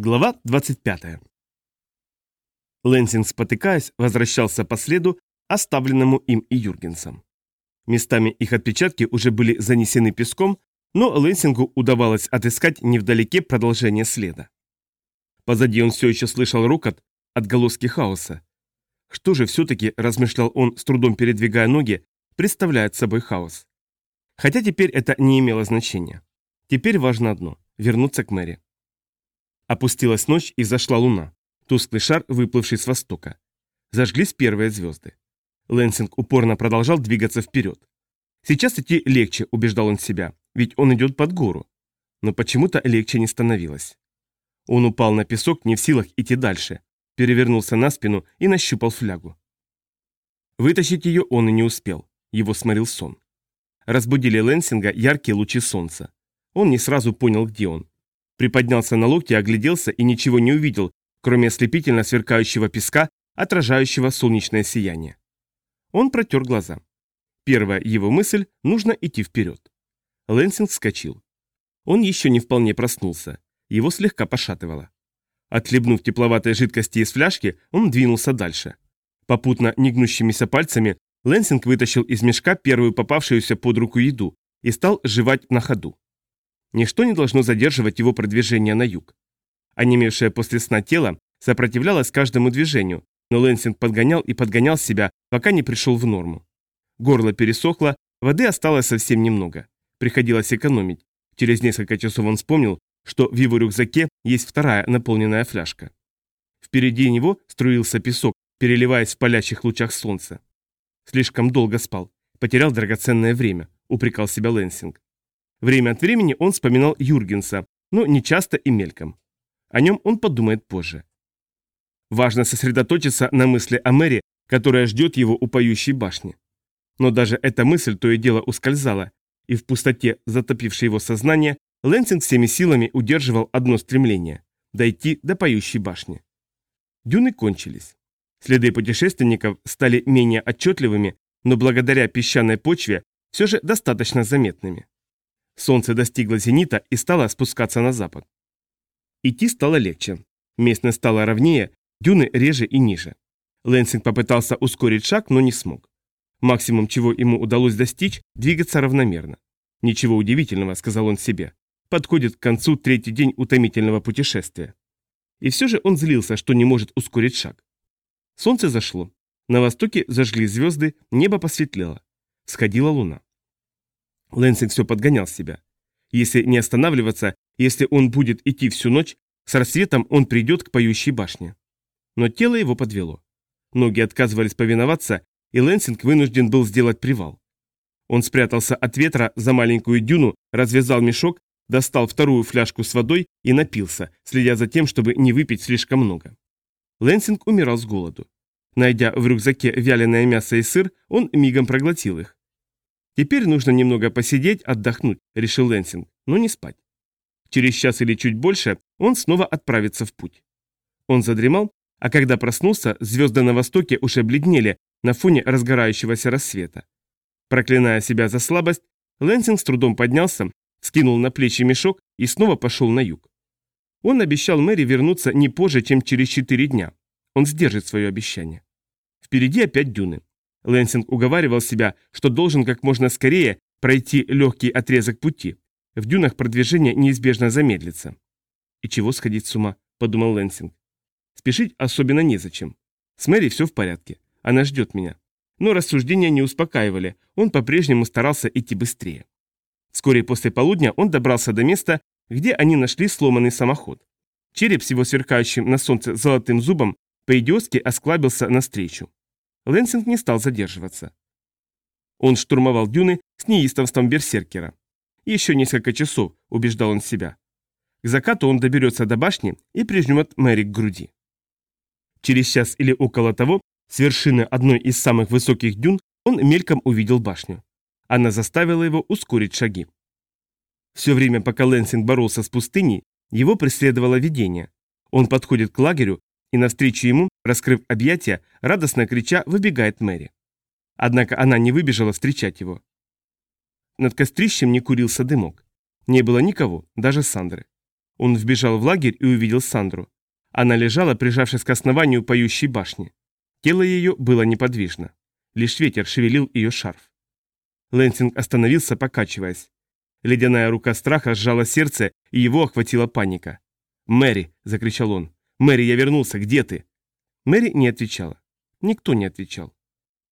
Глава 25. Лэнсинг, спотыкаясь, возвращался по следу, оставленному им и Юргенсом. Местами их отпечатки уже были занесены песком, но Лэнсингу удавалось отыскать невдалеке продолжение следа. Позади он все еще слышал рокот, отголоски хаоса. Что же все-таки, размышлял он, с трудом передвигая ноги, представляет собой хаос? Хотя теперь это не имело значения. Теперь важно одно – вернуться к Мэри. Опустилась ночь и зашла луна. Тусклый шар, выплывший с востока. Зажглись первые звезды. Лэнсинг упорно продолжал двигаться вперед. Сейчас идти легче, убеждал он себя, ведь он идет под гору. Но почему-то легче не становилось. Он упал на песок, не в силах идти дальше. Перевернулся на спину и нащупал флягу. Вытащить ее он и не успел. Его сморил сон. Разбудили Лэнсинга яркие лучи солнца. Он не сразу понял, где он. Приподнялся на локте, огляделся и ничего не увидел, кроме ослепительно сверкающего песка, отражающего солнечное сияние. Он протер глаза. Первая его мысль – нужно идти вперед. Лэнсинг вскочил. Он еще не вполне проснулся. Его слегка пошатывало. Отхлебнув тепловатой жидкости из фляжки, он двинулся дальше. Попутно негнущимися пальцами Лэнсинг вытащил из мешка первую попавшуюся под руку еду и стал жевать на ходу. Ничто не должно задерживать его продвижение на юг. Онемевшее после сна тело сопротивлялось каждому движению, но Лэнсинг подгонял и подгонял себя, пока не пришел в норму. Горло пересохло, воды осталось совсем немного. Приходилось экономить. Через несколько часов он вспомнил, что в его рюкзаке есть вторая наполненная фляжка. Впереди него струился песок, переливаясь в палящих лучах солнца. Слишком долго спал, потерял драгоценное время, упрекал себя Лэнсинг. Время от времени он вспоминал Юргенса, но не часто и мельком. О нем он подумает позже. Важно сосредоточиться на мысли о Мэри, которая ждет его у поющей башни. Но даже эта мысль то и дело ускользала, и в пустоте, затопившей его сознание, Лэнсинг всеми силами удерживал одно стремление – дойти до поющей башни. Дюны кончились. Следы путешественников стали менее отчетливыми, но благодаря песчаной почве все же достаточно заметными. Солнце достигло зенита и стало спускаться на запад. Идти стало легче. Местность стала ровнее, дюны реже и ниже. Лэнсинг попытался ускорить шаг, но не смог. Максимум, чего ему удалось достичь, двигаться равномерно. «Ничего удивительного», — сказал он себе. Подходит к концу третий день утомительного путешествия. И все же он злился, что не может ускорить шаг. Солнце зашло. На востоке зажгли звезды, небо посветлело. Сходила луна. Лэнсинг все подгонял себя. Если не останавливаться, если он будет идти всю ночь, с рассветом он придет к поющей башне. Но тело его подвело. Ноги отказывались повиноваться, и Лэнсинг вынужден был сделать привал. Он спрятался от ветра за маленькую дюну, развязал мешок, достал вторую фляжку с водой и напился, следя за тем, чтобы не выпить слишком много. Лэнсинг умирал с голоду. Найдя в рюкзаке вяленое мясо и сыр, он мигом проглотил их. Теперь нужно немного посидеть, отдохнуть, решил Лэнсинг, но не спать. Через час или чуть больше он снова отправится в путь. Он задремал, а когда проснулся, звезды на востоке уже бледнели на фоне разгорающегося рассвета. Проклиная себя за слабость, Лэнсинг с трудом поднялся, скинул на плечи мешок и снова пошел на юг. Он обещал Мэри вернуться не позже, чем через четыре дня. Он сдержит свое обещание. Впереди опять дюны. Лэнсинг уговаривал себя, что должен как можно скорее пройти легкий отрезок пути. В дюнах продвижение неизбежно замедлится. «И чего сходить с ума?» – подумал Лэнсинг. «Спешить особенно незачем. С Мэри все в порядке. Она ждет меня». Но рассуждения не успокаивали, он по-прежнему старался идти быстрее. Вскоре после полудня он добрался до места, где они нашли сломанный самоход. Череп с его сверкающим на солнце золотым зубом по-идиотски осклабился навстречу. Лэнсинг не стал задерживаться. Он штурмовал дюны с неистовством берсеркера. Еще несколько часов, убеждал он себя. К закату он доберется до башни и прижмет Мэри к груди. Через час или около того, с вершины одной из самых высоких дюн, он мельком увидел башню. Она заставила его ускорить шаги. Все время, пока Лэнсинг боролся с пустыней, его преследовало видение. Он подходит к лагерю, и навстречу ему, раскрыв объятия, радостно крича, выбегает Мэри. Однако она не выбежала встречать его. Над кострищем не курился дымок. Не было никого, даже Сандры. Он вбежал в лагерь и увидел Сандру. Она лежала, прижавшись к основанию поющей башни. Тело ее было неподвижно. Лишь ветер шевелил ее шарф. Лэнсинг остановился, покачиваясь. Ледяная рука страха сжала сердце, и его охватила паника. «Мэри!» – закричал он. «Мэри, я вернулся! Где ты?» Мэри не отвечала. Никто не отвечал.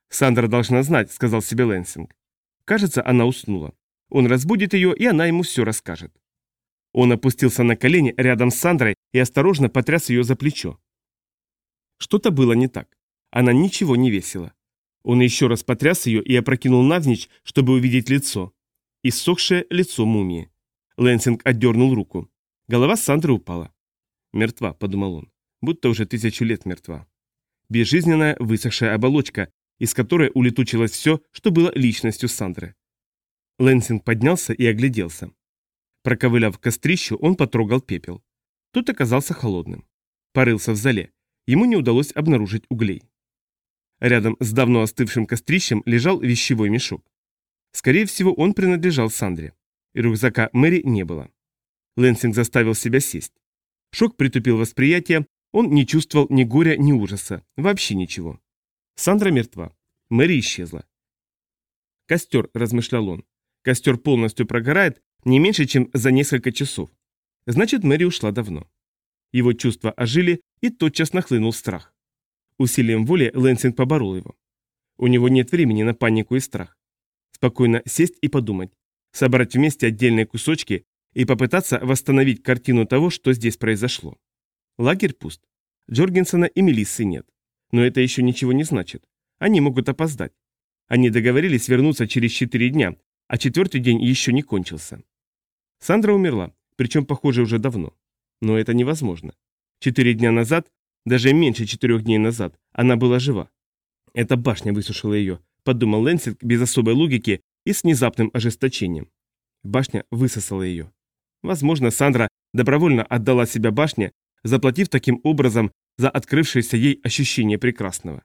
«Сандра должна знать», – сказал себе Лэнсинг. Кажется, она уснула. Он разбудит ее, и она ему все расскажет. Он опустился на колени рядом с Сандрой и осторожно потряс ее за плечо. Что-то было не так. Она ничего не весила. Он еще раз потряс ее и опрокинул навзничь, чтобы увидеть лицо. Иссохшее лицо мумии. Лэнсинг отдернул руку. Голова Сандры упала. «Мертва», — подумал он, будто уже тысячу лет мертва. Безжизненная высохшая оболочка, из которой улетучилось все, что было личностью Сандры. Лэнсинг поднялся и огляделся. Проковыляв к кострищу, он потрогал пепел. Тот оказался холодным. Порылся в зале. Ему не удалось обнаружить углей. Рядом с давно остывшим кострищем лежал вещевой мешок. Скорее всего, он принадлежал Сандре. И рюкзака Мэри не было. Лэнсинг заставил себя сесть. Шок притупил восприятие, он не чувствовал ни горя, ни ужаса, вообще ничего. Сандра мертва. Мэри исчезла. Костер, размышлял он. Костер полностью прогорает не меньше, чем за несколько часов. Значит, Мэри ушла давно. Его чувства ожили, и тотчас нахлынул страх. Усилием воли Лэнсинг поборол его. У него нет времени на панику и страх. Спокойно сесть и подумать, собрать вместе отдельные кусочки и попытаться восстановить картину того, что здесь произошло. Лагерь пуст. Джоргенсона и Мелиссы нет. Но это еще ничего не значит. Они могут опоздать. Они договорились вернуться через четыре дня, а четвертый день еще не кончился. Сандра умерла, причем, похоже, уже давно. Но это невозможно. Четыре дня назад даже меньше четырех дней назад она была жива. Эта башня высушила ее, подумал Лэнсинг без особой логики и с внезапным ожесточением. Башня высосала ее. Возможно, Сандра добровольно отдала себя башне, заплатив таким образом за открывшееся ей ощущение прекрасного.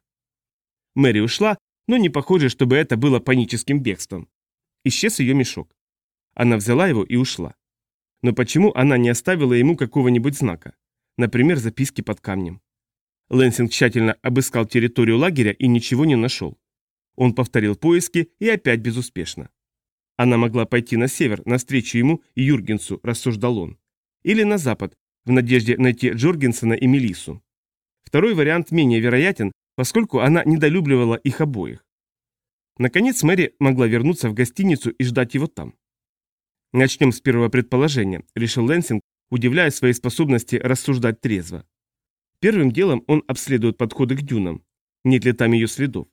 Мэри ушла, но не похоже, чтобы это было паническим бегством. Исчез ее мешок. Она взяла его и ушла. Но почему она не оставила ему какого-нибудь знака? Например, записки под камнем. Лэнсинг тщательно обыскал территорию лагеря и ничего не нашел. Он повторил поиски и опять безуспешно. Она могла пойти на север, навстречу ему и Юргенсу, рассуждал он. Или на запад, в надежде найти Джоргенсона и Мелису. Второй вариант менее вероятен, поскольку она недолюбливала их обоих. Наконец Мэри могла вернуться в гостиницу и ждать его там. «Начнем с первого предположения», — решил Лэнсинг, удивляя своей способности рассуждать трезво. Первым делом он обследует подходы к дюнам. Нет ли там ее следов?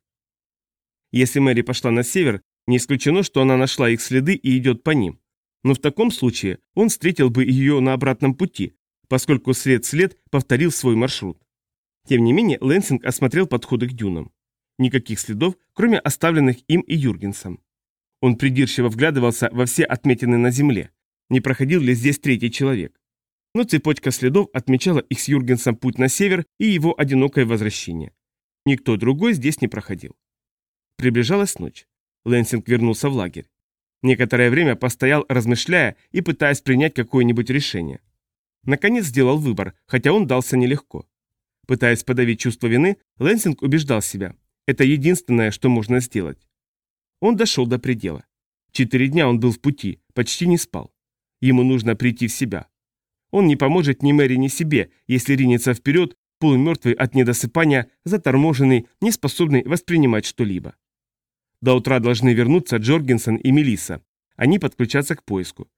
Если Мэри пошла на север, не исключено, что она нашла их следы и идет по ним. Но в таком случае он встретил бы ее на обратном пути, поскольку след-след повторил свой маршрут. Тем не менее, Лэнсинг осмотрел подходы к дюнам. Никаких следов, кроме оставленных им и Юргенсом. Он придирчиво вглядывался во все отметины на земле. Не проходил ли здесь третий человек? но цепочка следов отмечала их с Юргенсом путь на север и его одинокое возвращение. Никто другой здесь не проходил. Приближалась ночь. Лэнсинг вернулся в лагерь. Некоторое время постоял, размышляя и пытаясь принять какое-нибудь решение. Наконец сделал выбор, хотя он дался нелегко. Пытаясь подавить чувство вины, Лэнсинг убеждал себя. Это единственное, что можно сделать. Он дошел до предела. Четыре дня он был в пути, почти не спал. Ему нужно прийти в себя. Он не поможет ни Мэри, ни себе, если ринется вперед, полумертвый от недосыпания, заторможенный, неспособный воспринимать что-либо. До утра должны вернуться Джоргенсон и Мелисса. Они подключатся к поиску.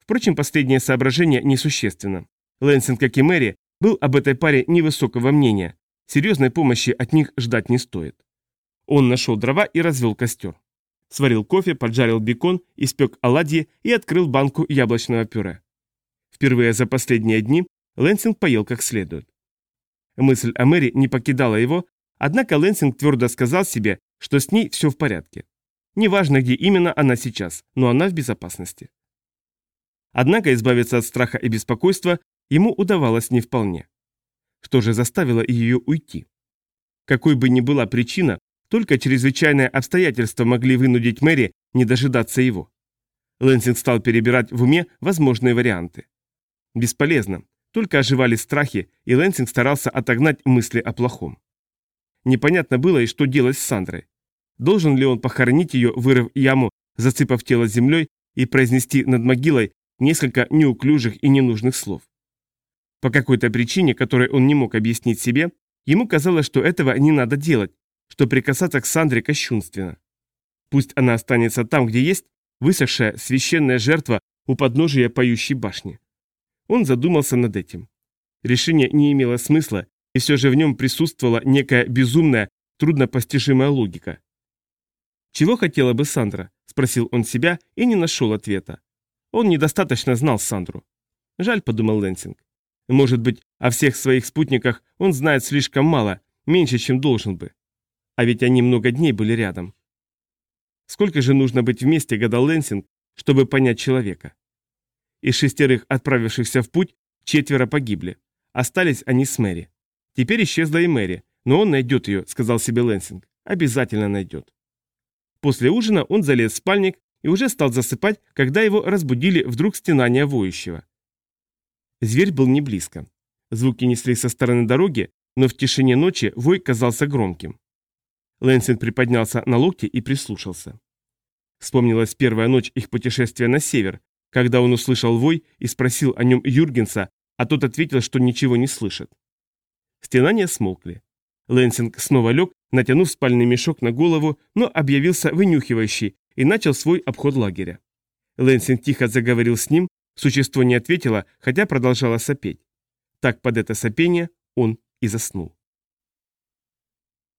Впрочем, последнее соображение несущественно. Лэнсинг, как и Мэри, был об этой паре невысокого мнения. Серьезной помощи от них ждать не стоит. Он нашел дрова и развел костер. Сварил кофе, поджарил бекон, испек оладьи и открыл банку яблочного пюре. Впервые за последние дни Лэнсинг поел как следует. Мысль о Мэри не покидала его, однако Лэнсинг твердо сказал себе, что с ней все в порядке. Неважно, где именно она сейчас, но она в безопасности. Однако избавиться от страха и беспокойства ему удавалось не вполне. Что же заставило ее уйти? Какой бы ни была причина, только чрезвычайные обстоятельства могли вынудить Мэри не дожидаться его. Лэнсинг стал перебирать в уме возможные варианты. Бесполезно. Только оживали страхи, и Лэнсинг старался отогнать мысли о плохом. Непонятно было и что делать с Сандрой. Должен ли он похоронить ее, вырыв яму, засыпав тело землей и произнести над могилой несколько неуклюжих и ненужных слов? По какой-то причине, которой он не мог объяснить себе, ему казалось, что этого не надо делать, что прикасаться к Сандре кощунственно. Пусть она останется там, где есть, высохшая священная жертва у подножия поющей башни. Он задумался над этим. Решение не имело смысла, и все же в нем присутствовала некая безумная, труднопостижимая логика. «Чего хотела бы Сандра?» – спросил он себя и не нашел ответа. Он недостаточно знал Сандру. «Жаль», – подумал Лэнсинг. «Может быть, о всех своих спутниках он знает слишком мало, меньше, чем должен бы. А ведь они много дней были рядом. Сколько же нужно быть вместе, гадал Лэнсинг, чтобы понять человека? Из шестерых отправившихся в путь четверо погибли. Остались они с Мэри. Теперь исчезла и Мэри, но он найдет ее, сказал себе Лэнсинг. Обязательно найдет. После ужина он залез в спальник и уже стал засыпать, когда его разбудили вдруг стенания воющего. Зверь был не близко. Звуки несли со стороны дороги, но в тишине ночи вой казался громким. Лэнсинг приподнялся на локте и прислушался. Вспомнилась первая ночь их путешествия на север, когда он услышал вой и спросил о нем Юргенса, а тот ответил, что ничего не слышит. Стенания смолкли. Лэнсинг снова лег, натянув спальный мешок на голову, но объявился вынюхивающий и начал свой обход лагеря. Лэнсинг тихо заговорил с ним, существо не ответило, хотя продолжало сопеть. Так под это сопение он и заснул.